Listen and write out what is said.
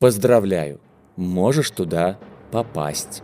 Поздравляю, можешь туда попасть.